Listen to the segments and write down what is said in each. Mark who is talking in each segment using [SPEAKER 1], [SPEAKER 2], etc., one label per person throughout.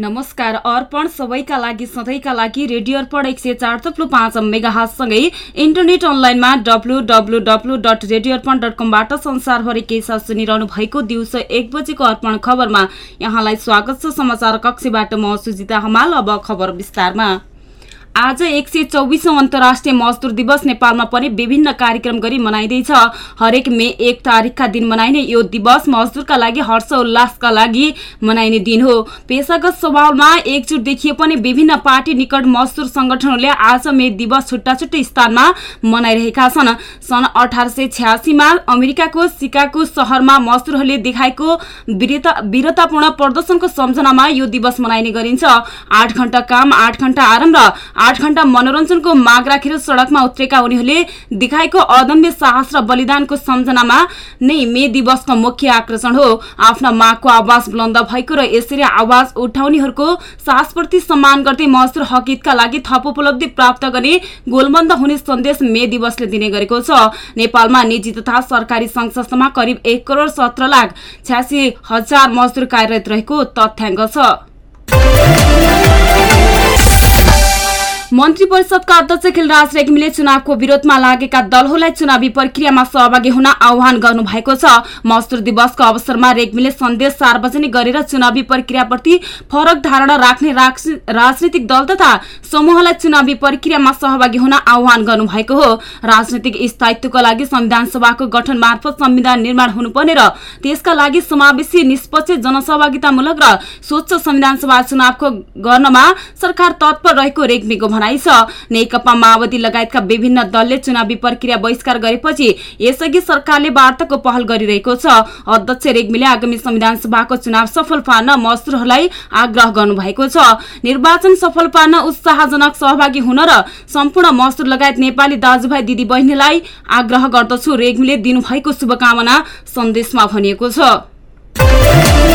[SPEAKER 1] नमस्कार। अर्पण सबैका लागि सधैँका लागि रेडियो अर्पण एक सय चार थप्लु पाँच मेगाहासँगै इन्टरनेट अनलाइनमा W W W dot radio Arpan dot कमबाट संसारभरि केही साथ सुनिरहनु भएको दिउँसो एक बजेको अर्पण खबरमा। यहाँलाई स्वागत छ समाचार कक्षबाट। म सुजिता हमाल अब खबर विस्तारमा। आज एक सय चौबिसौँ अन्तर्राष्ट्रिय मजदुर दिवस नेपालमा पनि विभिन्न कार्यक्रम गरी मनाइँदैछ। हरेक मे एक तारिकका दिन मनाइने यो दिवस मजदुरका लागि हर्ष उल्लासका लागि मनाइने दिन हो। पेसागत स्वभावमा एकजुट देखिए पनि विभिन्न पार्टी निकट मजदुर संगठनहरूले आज मे दिवस छुट्टा छुट्टै स्थानमा मनाइरहेका छन्। सन् अठार सय छ्यासीमा अमेरिकाको सिकाको सहरमा मजदुरहरूले देखाएको वीरतापूर्ण प्रदर्शनको सम्झनामा यो दिवस मनाइने गरिन्छ। आठ घण्टा काम आठ घण्टा आराम र आठ घण्टा मनोरञ्जनको माग राखेर सड़कमा उत्रेका उनीहरूले देखाएको अदम्य साहस र बलिदानको सम्झनामा नै मे दिवसको मुख्य आकर्षण हो। आफ्ना मागको आवाज बुलन्द भएको र यसरी आवाज उठाउनेहरूको साहसप्रति सम्मान गर्दै मजदुर हकितका लागि थप उपलब्धि प्राप्त गर्ने गोलबन्द हुने सन्देश मे दिवसले दिने गरेको छ। नेपालमा निजी तथा सरकारी संस्थामा करिब एक करोड़ सत्र लाख छ्यासी हजार मजदुर कार्यरत रहेको तथ्याङ्क छ। मन्त्री परिषदका अध्यक्ष खिलराज रेग्मीले चुनावको विरोधमा लागेका दलहरूलाई चुनावी प्रक्रियामा सहभागी हुन आह्वान गर्नु भएको छ। मजदुर दिवसको अवसरमा रेग्मीले सन्देश सार्वजनिक गरेर चुनावी प्रक्रियाप्रति फरक धारणा राख्ने राजनीतिक दल तथा समूहलाई चुनावी प्रक्रियामा सहभागी हुन आह्वान गर्नु भएको हो। राजनैतिक स्थायित्वको लागि संविधान सभाको गठन मार्फत संविधान निर्माण हुनुपर्ने र त्यसका लागि समावेशी निष्पक्ष जनसहभागितामूलक र स्वच्छ संविधान सभा चुनावको गर्नमा सरकार तत्पर रहेको रेग्मीको भनाइ छ नेकपा माओवादी लगायतका विभिन्न दलले चुनावी प्रक्रिया बहिष्कार गरेपछि यसअघि सरकारले वार्ताको पहल गरिरहेको छ। अध्यक्ष रेग्मीले आगामी संविधान सभाको चुनाव सफल पार्न मजदुरहरूलाई आग्रह गर्नुभएको छ। निर्वाचन सफल पार्न उत्साहजनक सहभागी हुन र सम्पूर्ण मजदुर लगायत नेपाली दाजुभाइ दिदी बहिनीलाई आग्रह गर्दछु। रेग्मीले दिनुभएको शुभकामना सन्देशमा भनिएको छ।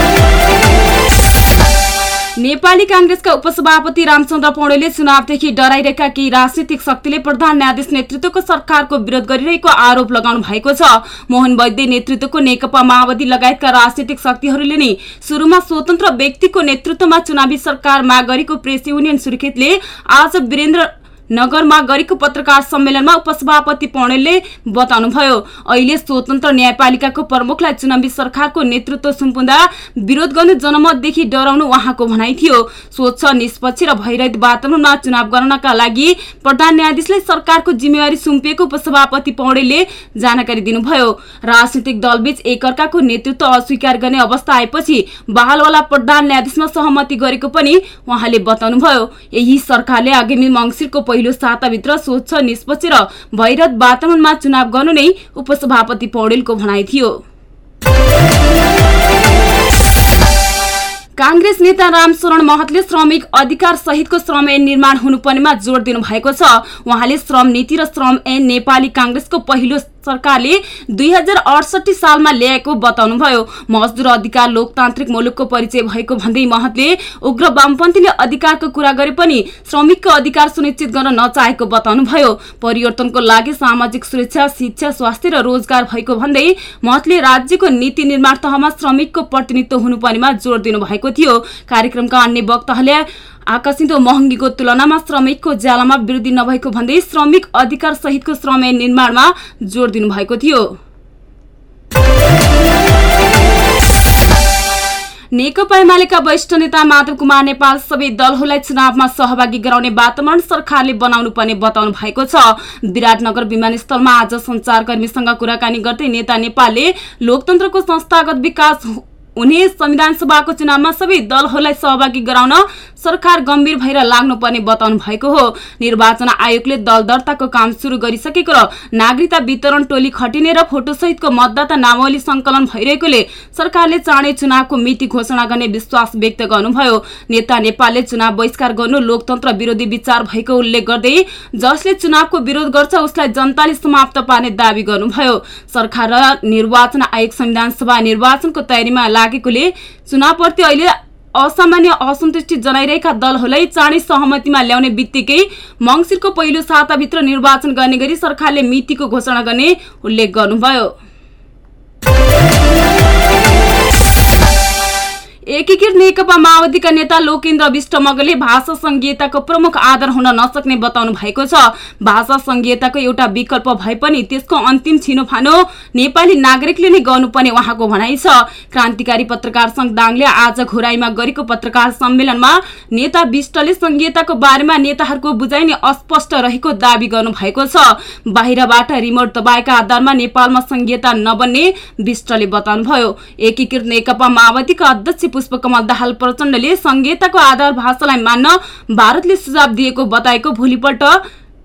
[SPEAKER 1] नेपाली कांग्रेसका उपसभापति रामचन्द्र पौडेलले चुनावदेखि डराइरहेका केही राजनीतिक शक्तिले प्रधान न्यायाधीश नेतृत्वको सरकारको विरोध गरिरहेको आरोप लगाउनु भएको छ। मोहन वैद्य नेतृत्वको नेकपा माओवादी लगायतका राजनीतिक शक्तिहरूले नै शुरूमा स्वतन्त्र व्यक्तिको नेतृत्वमा चुनावी सरकार माग गरेको प्रेस युनियन सुर्खेतले आज वीरेन्द्र नगरमा गरेको पत्रकार सम्मेलनमा उपसभापति पौडेलले बताउनुभयो। अहिले स्वतन्त्र न्यायपालिकाको प्रमुखलाई चुनावी सरकारको नेतृत्व सुम्पुँदा विरोध गर्ने जनमतदेखि डराउनु उहाँको भनाइ थियो। स्वच्छ निष्पक्ष र भइरहित वातावरणमा चुनाव गर्नका लागि प्रधान न्यायाधीशलाई सरकारको जिम्मेवारी सुम्पिएको उपसभापति पौडेलले जानकारी दिनुभयो। राजनैतिक दलबीच एकअर्काको नेतृत्व अस्वीकार गर्ने अवस्था आएपछि बहालवाला प्रधान न्यायाधीशमा सहमति गरेको पनि उहाँले बताउनुभयो। यही सरकारले आगामी मङ्सिरको पहिलो साताभित्र स्वच्छ निष्पक्ष र भैरत वातावरणमा चुनाव गर्नु नै उपसभापति पौडेलको भनाइ थियो। कांग्रेस नेता रामशरण महतले श्रमिक अधिकार सहितको श्रम ऐन निर्माण हुनुपर्नेमा जोड़ दिनु भएको छ। उहाँले श्रम नीति र श्रम ऐन नेपाली कांग्रेसको पहिलो सरकारले दुई सालमा ल्याएको बताउनुभयो। मजदुर अधिकार लोकतान्त्रिक मुलुकको परिचय भएको भन्दै महतले उग्र वामपन्थीले अधिकारको कुरा गरे पनि श्रमिकको अधिकार सुनिश्चित गर्न नचाहेको बताउनुभयो। परिवर्तनको लागि सामाजिक सुरक्षा शिक्षा स्वास्थ्य र रोजगार भएको भन्दै महतले राज्यको नीति निर्माण तहमा श्रमिकको प्रतिनिधित्व हुनुपर्नेमा जोड़ दिनुभएको थियो। कार्यक्रमका अन्य वक्ताहरूले आकर्षित महँगीको तुलनामा श्रमिकको ज्यालामा वृद्धि नभएको भन्दै श्रमिक अधिकार सहितको श्रम निर्माणमा जोड़ दिनुभएको थियो। नेकपा एमालेका वरिष्ठ नेता माधव कुमार नेपाल सबै दलहरूलाई चुनावमा सहभागी गराउने वातावरण सरकारले बनाउनु पर्ने बताउनु भएको छ। विराटनगर विमानस्थलमा आज संचारकर्मीसँग कुराकानी गर्दै नेता नेपालले लोकतन्त्रको संस्थागत विकास हुने संविधान सभाको चुनावमा सबै दलहरूलाई सहभागी गराउन सरकार गम्भीर भएर लाग्नुपर्ने बताउनु भएको हो। निर्वाचन आयोगले दल दर्ताको काम शुरू गरिसकेको र नागरिकता वितरण टोली खटिने र फोटोसहितको मतदाता नामावली संकलन भइरहेकोले सरकारले चाँडै चुनावको मिति घोषणा गर्ने विश्वास व्यक्त गर्नुभयो। नेता नेपालले चुनाव बहिष्कार गर्नु लोकतन्त्र विरोधी विचार भएको उल्लेख गर्दै जसले चुनावको विरोध गर्छ उसलाई जनताले समाप्त पार्ने दावी गर्नुभयो। सरकार र निर्वाचन आयोग संविधान सभा निर्वाचनको तयारीमा लागेकोले चुनावप्रति अहिले असामान्य असन्तुष्टि जनाइरहेका दलहरूलाई चाँडै सहमतिमा ल्याउने बित्तिकै मंगिरको पहिलो साताभित्र निर्वाचन गर्ने गरी सरकारले मितिको घोषणा गर्ने उल्लेख गर्नुभयो। एकीकृत नेकपा माओवादीका नेता लोकेन्द्र विष्ट मगरले भाषा संघीयताको प्रमुख आधार हुन नसक्ने बताउनु भएको छ। भाषा संघीयताको एउटा विकल्प भए पनि त्यसको अन्तिम छिनोफानो नेपाली नागरिकले नै गर्नुपर्ने उहाँको भनाइ छ। क्रान्तिकारी पत्रकार संघ दाङले आज घोराईमा गरेको पत्रकार सम्मेलनमा नेता विष्टले संघीयताको बारेमा नेताहरूको बुझाइ नै अस्पष्ट रहेको दावी गर्नु भएको छ। बाहिरबाट रिमोट दबाएका आधारमा नेपालमा संघीयता नबन्ने विष्टले बताउनुभयो। एकीकृत नेकपा माओवादीका अध्यक्ष पुष्पकमल दाहाल प्रचण्डले संघीयताको आधार भाषालाई मान्न भारतले सुझाव दिएको बताएको भोलिपल्ट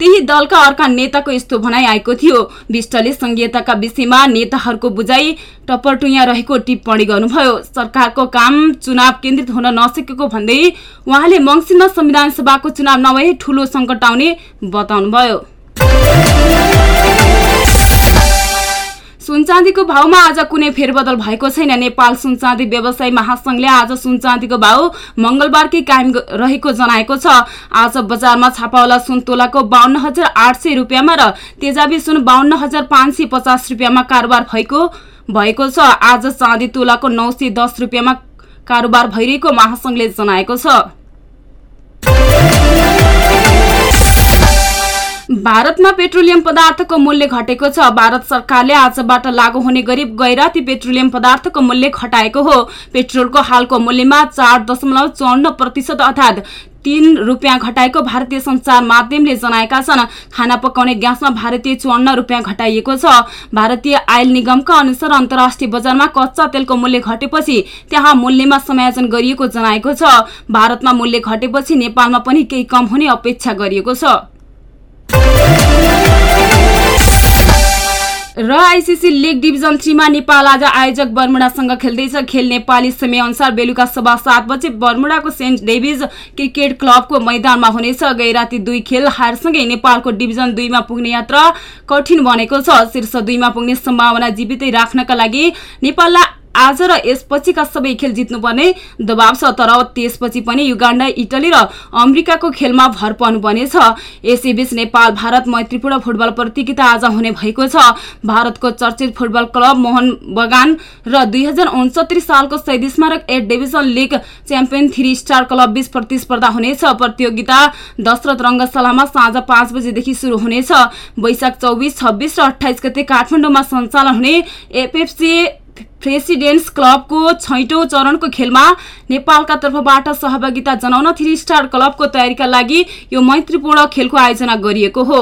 [SPEAKER 1] त्यही दलका अर्का नेताको यस्तो भनाइ आएको थियो। विष्टले संघीयताका विषयमा नेताहरूको बुझाइ टपरटुया रहेको टिप्पणी गर्नुभयो। सरकारको काम चुनाव केन्द्रित हुन नसकेको भन्दै उहाँले मङ्सिरमा संविधान सभाको चुनाव नभए ठूलो संकट आउने बताउनुभयो। सुनचाँदीको भावमा आज कुनै फेरबदल भएको छैन। नेपाल सुनचाँदी व्यवसायी महासंघले आज सुनचाँदीको भाव मंगलबारकै कायम रहेको जनाएको छ। आज बजारमा छापावाला सुन तोलाको बाहन्न हजार आठ सय रुपियाँमा र तेजाबी सुन बाहन्न हजार पाँच सय पचास रुपियाँमा कारोबार भएको भएको छ। आज चाँदी तोलाको नौ सय दस रुपियाँमा कारोबार भइरहेको महासंघले जनाएको छ। भारतमा पेट्रोलियम पदार्थको मूल्य घटेको छ। भारत सरकारले आजबाट लागू हुने गरी गैराती पेट्रोलियम पदार्थको मूल्य घटाएको हो। पेट्रोलको हालको मूल्यमा चार दशमलव चौन्न प्रतिशत अर्थात तीन रुपियाँ घटाएको भारतीय संचार माध्यमले जनाएका छन्। खाना पकाउने ग्यासमा भारतीय चौन्न रुपियाँ घटाइएको छ। भारतीय आयल निगमका अनुसार अन्तर्राष्ट्रिय बजारमा कच्चा तेलको मूल्य घटेपछि त्यहाँ मूल्यमा समायोजन गरिएको जनाएको छ। भारतमा मूल्य घटेपछि नेपालमा पनि केही कम हुने अपेक्षा गरिएको छ। र आइसिसी लिग डिभिजन थ्रीमा नेपाल आज आयोजक बर्मुडासँग खेल्दैछ। खेल नेपाली समयअनुसार बेलुका सभा सात बजे बर्मुडाको सेन्ट डेभिज क्रिकेट क्लबको मैदानमा हुनेछ। गैराती दुई खेल हारसँगै नेपालको डिभिजन दुईमा पुग्ने यात्रा कठिन बनेको छ। शीर्ष दुईमा पुग्ने सम्भावना जीवितै राख्नका लागि नेपाललाई आज र यसपछिका सबै खेल जित्नुपर्ने? दबाव छ तर त्यसपछि पनि युगाण्डा इटली र अमेरिकाको खेलमा भर पर्नुपर्नेछ यसैबीच नेपाल भारत मैत्रीपूर्ण फुटबल प्रतियोगिता आज हुने भएको छ। भारतको चर्चित फुटबल क्लब मोहन बगान र दुई सालको शहीद स्मारक A division league champion three star club बीच प्रतिस्पर्धा हुनेछ। प्रतियोगिता दशरथ रङ्गशालामा साँझ पाँच बजेदेखि शुरू हुनेछ। वैशाख चौबिस छब्बिस र अठाइस गते काठमाडौँमा सञ्चालन हुने एफएफसी प्रेसिडेन्ट्स क्लबको छैटौं चरणको खेलमा नेपालका तर्फबाट सहभागिता जनाउन थ्री स्टार क्लबको तयारीका लागि यो मैत्रीपूर्ण खेलको आयोजना गरिएको हो।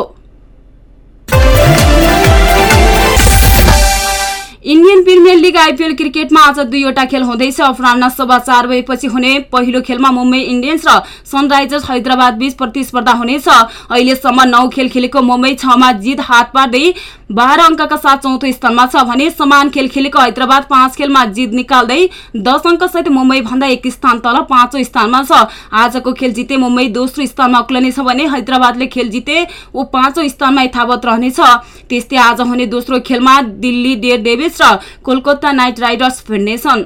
[SPEAKER 1] इन्डियन प्रिमियर लिग आइपिएल क्रिकेटमा आज दुईवटा खेल हुँदैछ। अपरान्न सभा चार बजेपछि हुने पहिलो खेलमा मुम्बई इन्डियन्स र सनराइजर्स हैदराबाद बीच प्रतिस्पर्धा हुनेछ। अहिलेसम्म नौ खेल खेलेको मुम्बई छमा जित हात पार्दै बाह्र अङ्कका साथ चौथो स्थानमा छ भने समान खेल खेलेको हैदराबाद पाँच खेलमा जित निकाल्दै दस अङ्कसहित मुम्बई भन्दा एक स्थान तल पाँचौं स्थानमा छ। आजको खेल जिते मुम्बई दोस्रो स्थानमा उक्लनेछ भने हैदराबादले खेल जिते ऊ पाँचौं स्थानमा यथावत रहनेछ। त्यस्तै आज हुने दोस्रो खेलमा दिल्ली डेयर डेभिस र कोलकाता नाइट राइडर्स भिड्नेछन्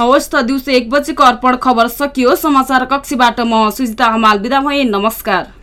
[SPEAKER 1] हवस् त दिउँसो एक बजेको अर्पण खबर सकियो। समाचार कक्षीबाट म सुजिता हमाल बिदा भएँ। नमस्कार।